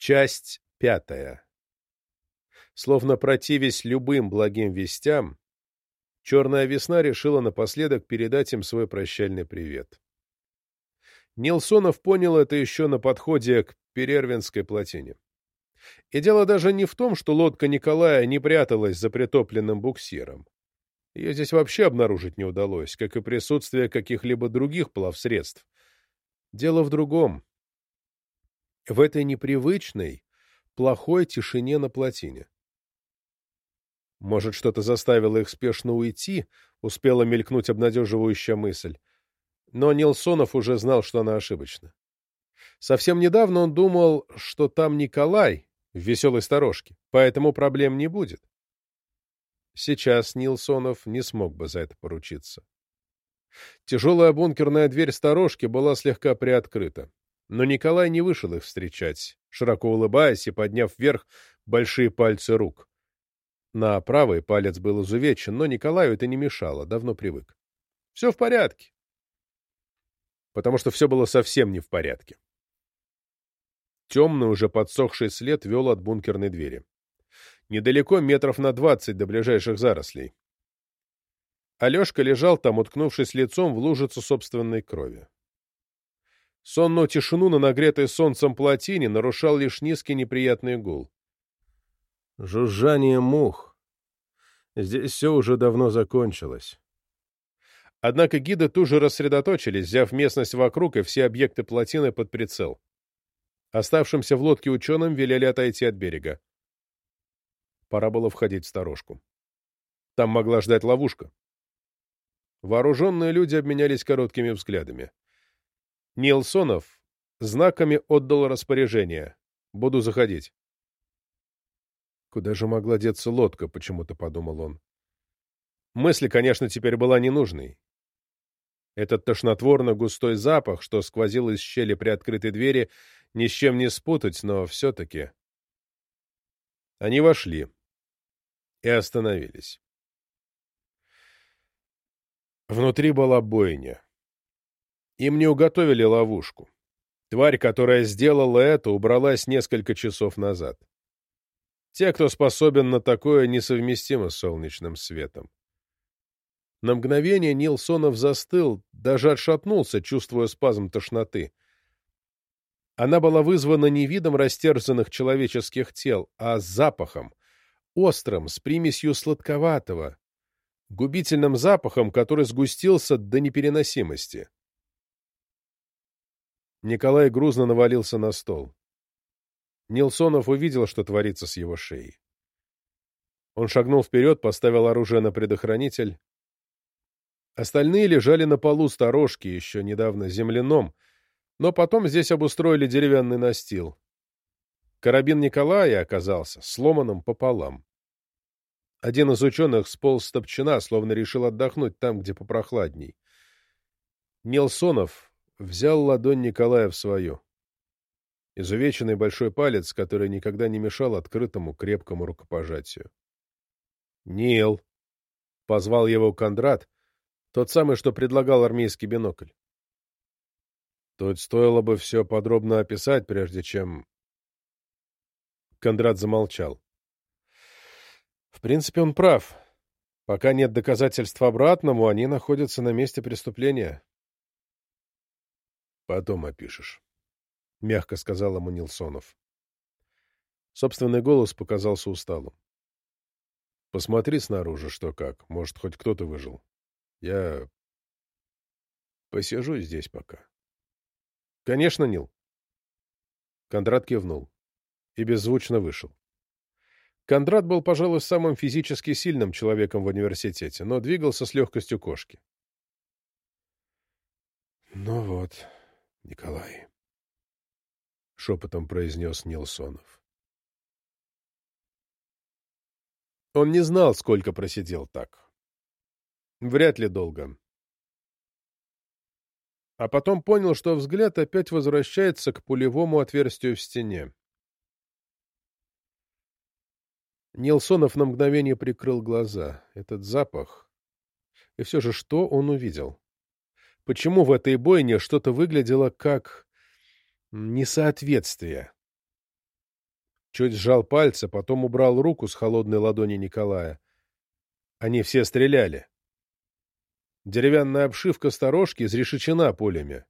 Часть пятая. Словно противясь любым благим вестям, Черная весна решила напоследок передать им свой прощальный привет. Нилсонов понял это еще на подходе к Перервинской плотине. И дело даже не в том, что лодка Николая не пряталась за притопленным буксиром. Ее здесь вообще обнаружить не удалось, как и присутствие каких-либо других плавсредств. Дело в другом. В этой непривычной, плохой тишине на плотине. Может, что-то заставило их спешно уйти, успела мелькнуть обнадеживающая мысль. Но Нилсонов уже знал, что она ошибочна. Совсем недавно он думал, что там Николай в веселой сторожке, поэтому проблем не будет. Сейчас Нилсонов не смог бы за это поручиться. Тяжелая бункерная дверь сторожки была слегка приоткрыта, но Николай не вышел их встречать, широко улыбаясь и подняв вверх большие пальцы рук. На правый палец был изувечен, но Николаю это не мешало, давно привык. Все в порядке. Потому что все было совсем не в порядке. Темный, уже подсохший след вел от бункерной двери. Недалеко, метров на двадцать до ближайших зарослей. Алешка лежал там, уткнувшись лицом в лужицу собственной крови. Сонную тишину на нагретой солнцем плотине нарушал лишь низкий неприятный гул. Жужжание мух. Здесь все уже давно закончилось. Однако гиды тут же рассредоточились, взяв местность вокруг и все объекты плотины под прицел. Оставшимся в лодке ученым велели отойти от берега. Пора было входить в сторожку. Там могла ждать ловушка. Вооруженные люди обменялись короткими взглядами. Нилсонов знаками отдал распоряжение. «Буду заходить». Куда же могла деться лодка, почему-то подумал он. Мысль, конечно, теперь была ненужной. Этот тошнотворно-густой запах, что сквозил из щели при открытой двери, ни с чем не спутать, но все-таки... Они вошли и остановились. Внутри была бойня. Им не уготовили ловушку. Тварь, которая сделала это, убралась несколько часов назад. Те, кто способен на такое, несовместимы с солнечным светом. На мгновение Нилсонов застыл, даже отшатнулся, чувствуя спазм тошноты. Она была вызвана не видом растерзанных человеческих тел, а запахом, острым, с примесью сладковатого, губительным запахом, который сгустился до непереносимости. Николай грузно навалился на стол. Нилсонов увидел, что творится с его шеей. Он шагнул вперед, поставил оружие на предохранитель. Остальные лежали на полу сторожки, еще недавно земляном, но потом здесь обустроили деревянный настил. Карабин Николая оказался сломанным пополам. Один из ученых сполз с топчина, словно решил отдохнуть там, где попрохладней. Нилсонов взял ладонь Николая в свою изувеченный большой палец, который никогда не мешал открытому крепкому рукопожатию. «Нил!» — позвал его Кондрат, тот самый, что предлагал армейский бинокль. Тут стоило бы все подробно описать, прежде чем... Кондрат замолчал. В принципе, он прав. Пока нет доказательств обратному, они находятся на месте преступления. Потом опишешь. — мягко сказал ему Нилсонов. Собственный голос показался усталым. «Посмотри снаружи, что как. Может, хоть кто-то выжил. Я посижу здесь пока». «Конечно, Нил». Кондрат кивнул и беззвучно вышел. Кондрат был, пожалуй, самым физически сильным человеком в университете, но двигался с легкостью кошки. «Ну вот, Николай», — шепотом произнес Нилсонов. Он не знал, сколько просидел так. Вряд ли долго. А потом понял, что взгляд опять возвращается к пулевому отверстию в стене. Нилсонов на мгновение прикрыл глаза. Этот запах. И все же что он увидел? Почему в этой бойне что-то выглядело как несоответствие. Чуть сжал пальцы, потом убрал руку с холодной ладони Николая. Они все стреляли. Деревянная обшивка сторожки изрешечена пулями.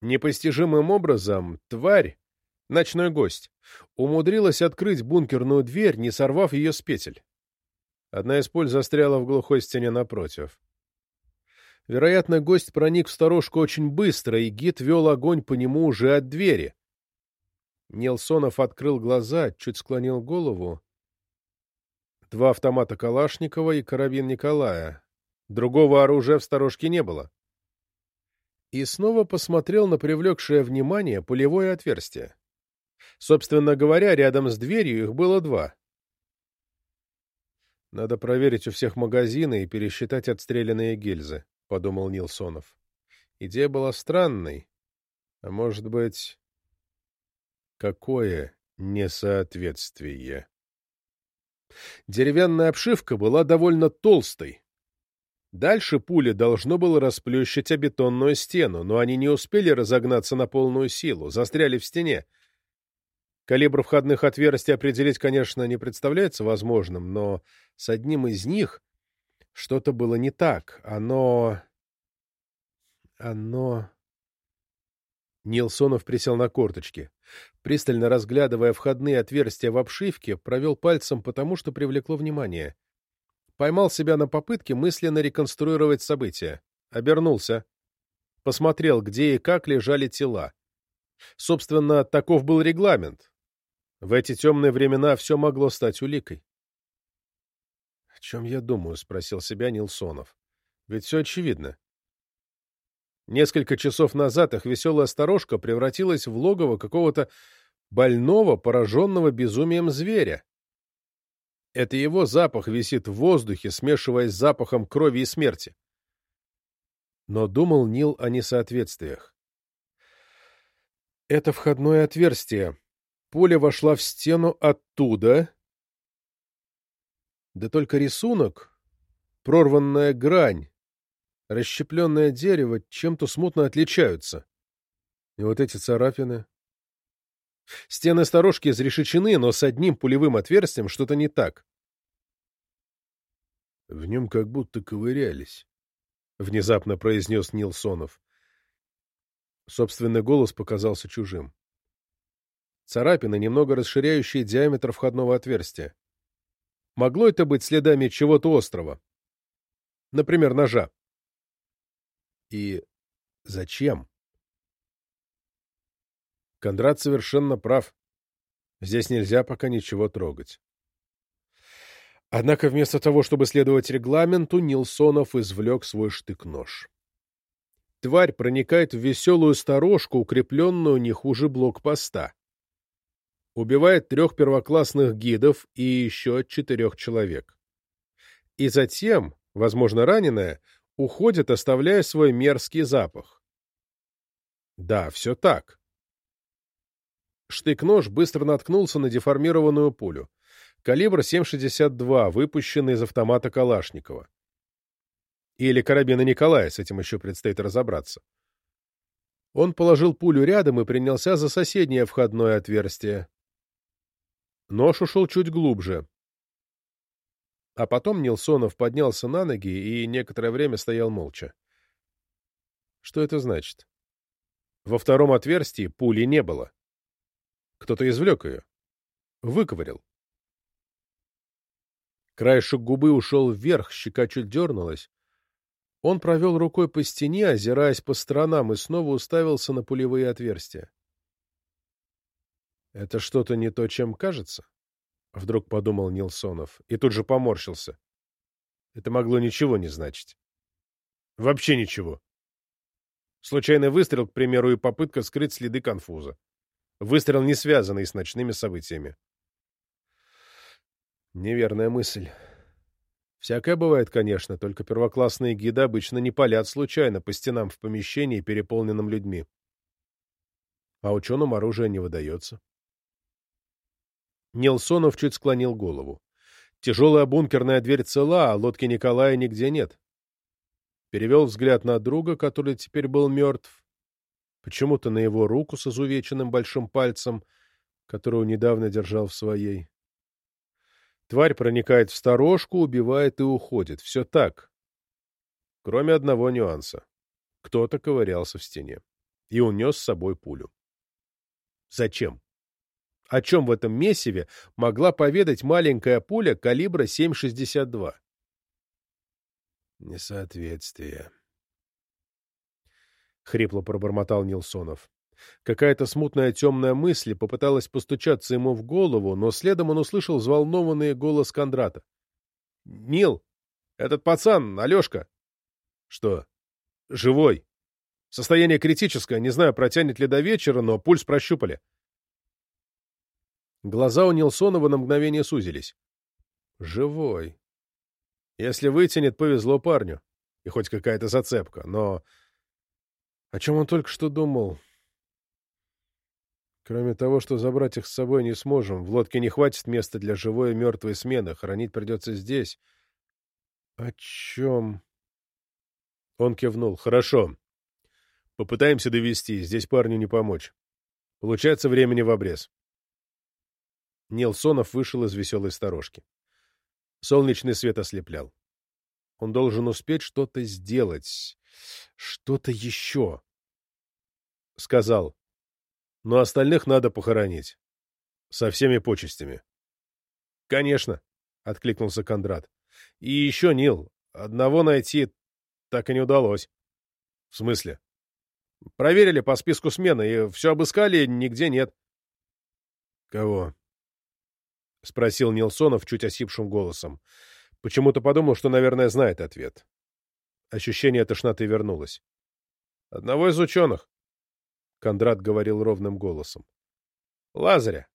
Непостижимым образом тварь, ночной гость, умудрилась открыть бункерную дверь, не сорвав ее с петель. Одна из пуль застряла в глухой стене напротив. Вероятно, гость проник в сторожку очень быстро, и гид вел огонь по нему уже от двери. Нилсонов открыл глаза, чуть склонил голову. Два автомата Калашникова и карабин Николая. Другого оружия в сторожке не было. И снова посмотрел на привлекшее внимание пулевое отверстие. Собственно говоря, рядом с дверью их было два. «Надо проверить у всех магазины и пересчитать отстрелянные гильзы», — подумал Нилсонов. Идея была странной. А может быть... Какое несоответствие? Деревянная обшивка была довольно толстой. Дальше пули должно было расплющить о бетонную стену, но они не успели разогнаться на полную силу, застряли в стене. Калибр входных отверстий определить, конечно, не представляется возможным, но с одним из них что-то было не так. Оно... Оно... Нилсонов присел на корточки. Пристально разглядывая входные отверстия в обшивке, провел пальцем потому, что привлекло внимание. Поймал себя на попытке мысленно реконструировать события. Обернулся. Посмотрел, где и как лежали тела. Собственно, таков был регламент. В эти темные времена все могло стать уликой. — Чем я думаю? — спросил себя Нилсонов. — Ведь все очевидно. Несколько часов назад их веселая сторожка превратилась в логово какого-то больного, пораженного безумием зверя. Это его запах висит в воздухе, смешиваясь с запахом крови и смерти. Но думал Нил о несоответствиях. Это входное отверстие, Пуля вошла в стену оттуда. Да только рисунок, прорванная грань, расщепленное дерево чем-то смутно отличаются. И вот эти царапины. Стены сторожки изрешечены, но с одним пулевым отверстием что-то не так. В нем как будто ковырялись, — внезапно произнес Нилсонов. Собственный голос показался чужим царапины, немного расширяющие диаметр входного отверстия. Могло это быть следами чего-то острого? Например, ножа. И зачем? Кондрат совершенно прав. Здесь нельзя пока ничего трогать. Однако вместо того, чтобы следовать регламенту, Нилсонов извлек свой штык-нож. Тварь проникает в веселую сторожку, укрепленную не хуже блокпоста убивает трех первоклассных гидов и еще четырех человек. И затем, возможно раненая, уходит, оставляя свой мерзкий запах. Да, все так. Штык-нож быстро наткнулся на деформированную пулю. Калибр 7,62, выпущенный из автомата Калашникова. Или карабина Николая, с этим еще предстоит разобраться. Он положил пулю рядом и принялся за соседнее входное отверстие, Нож ушел чуть глубже. А потом Нилсонов поднялся на ноги и некоторое время стоял молча. Что это значит? Во втором отверстии пули не было. Кто-то извлек ее. Выковырял. Краешек губы ушел вверх, щека чуть дернулась. Он провел рукой по стене, озираясь по сторонам, и снова уставился на пулевые отверстия. Это что-то не то, чем кажется? Вдруг подумал Нилсонов и тут же поморщился. Это могло ничего не значить. Вообще ничего. Случайный выстрел, к примеру, и попытка скрыть следы конфуза. Выстрел, не связанный с ночными событиями. Неверная мысль. Всякое бывает, конечно, только первоклассные гиды обычно не палят случайно по стенам в помещении, переполненном людьми. А ученым оружие не выдается. Нилсонов чуть склонил голову. Тяжелая бункерная дверь цела, а лодки Николая нигде нет. Перевел взгляд на друга, который теперь был мертв. Почему-то на его руку с изувеченным большим пальцем, которую недавно держал в своей. Тварь проникает в сторожку, убивает и уходит. Все так. Кроме одного нюанса. Кто-то ковырялся в стене и унес с собой пулю. Зачем? О чем в этом месиве могла поведать маленькая пуля калибра 7,62? Несоответствие. Хрипло пробормотал Нилсонов. Какая-то смутная темная мысль попыталась постучаться ему в голову, но следом он услышал взволнованный голос Кондрата. — Нил, этот пацан, Алешка. — Что? — Живой. Состояние критическое, не знаю, протянет ли до вечера, но пульс прощупали. Глаза у Нилсонова на мгновение сузились. — Живой. Если вытянет, повезло парню. И хоть какая-то зацепка, но... О чем он только что думал? Кроме того, что забрать их с собой не сможем, в лодке не хватит места для живой и мертвой смены, хоронить придется здесь. О чем? Он кивнул. Хорошо. Попытаемся довести, здесь парню не помочь. Получается времени в обрез. Нилсонов вышел из веселой сторожки. Солнечный свет ослеплял. Он должен успеть что-то сделать. Что-то еще. Сказал. Но остальных надо похоронить. Со всеми почестями. Конечно, — откликнулся Кондрат. И еще, Нил, одного найти так и не удалось. В смысле? Проверили по списку смены и все обыскали, нигде нет. Кого? — спросил Нилсонов чуть осипшим голосом. Почему-то подумал, что, наверное, знает ответ. Ощущение тошноты вернулось. «Одного из ученых», — Кондрат говорил ровным голосом. «Лазаря.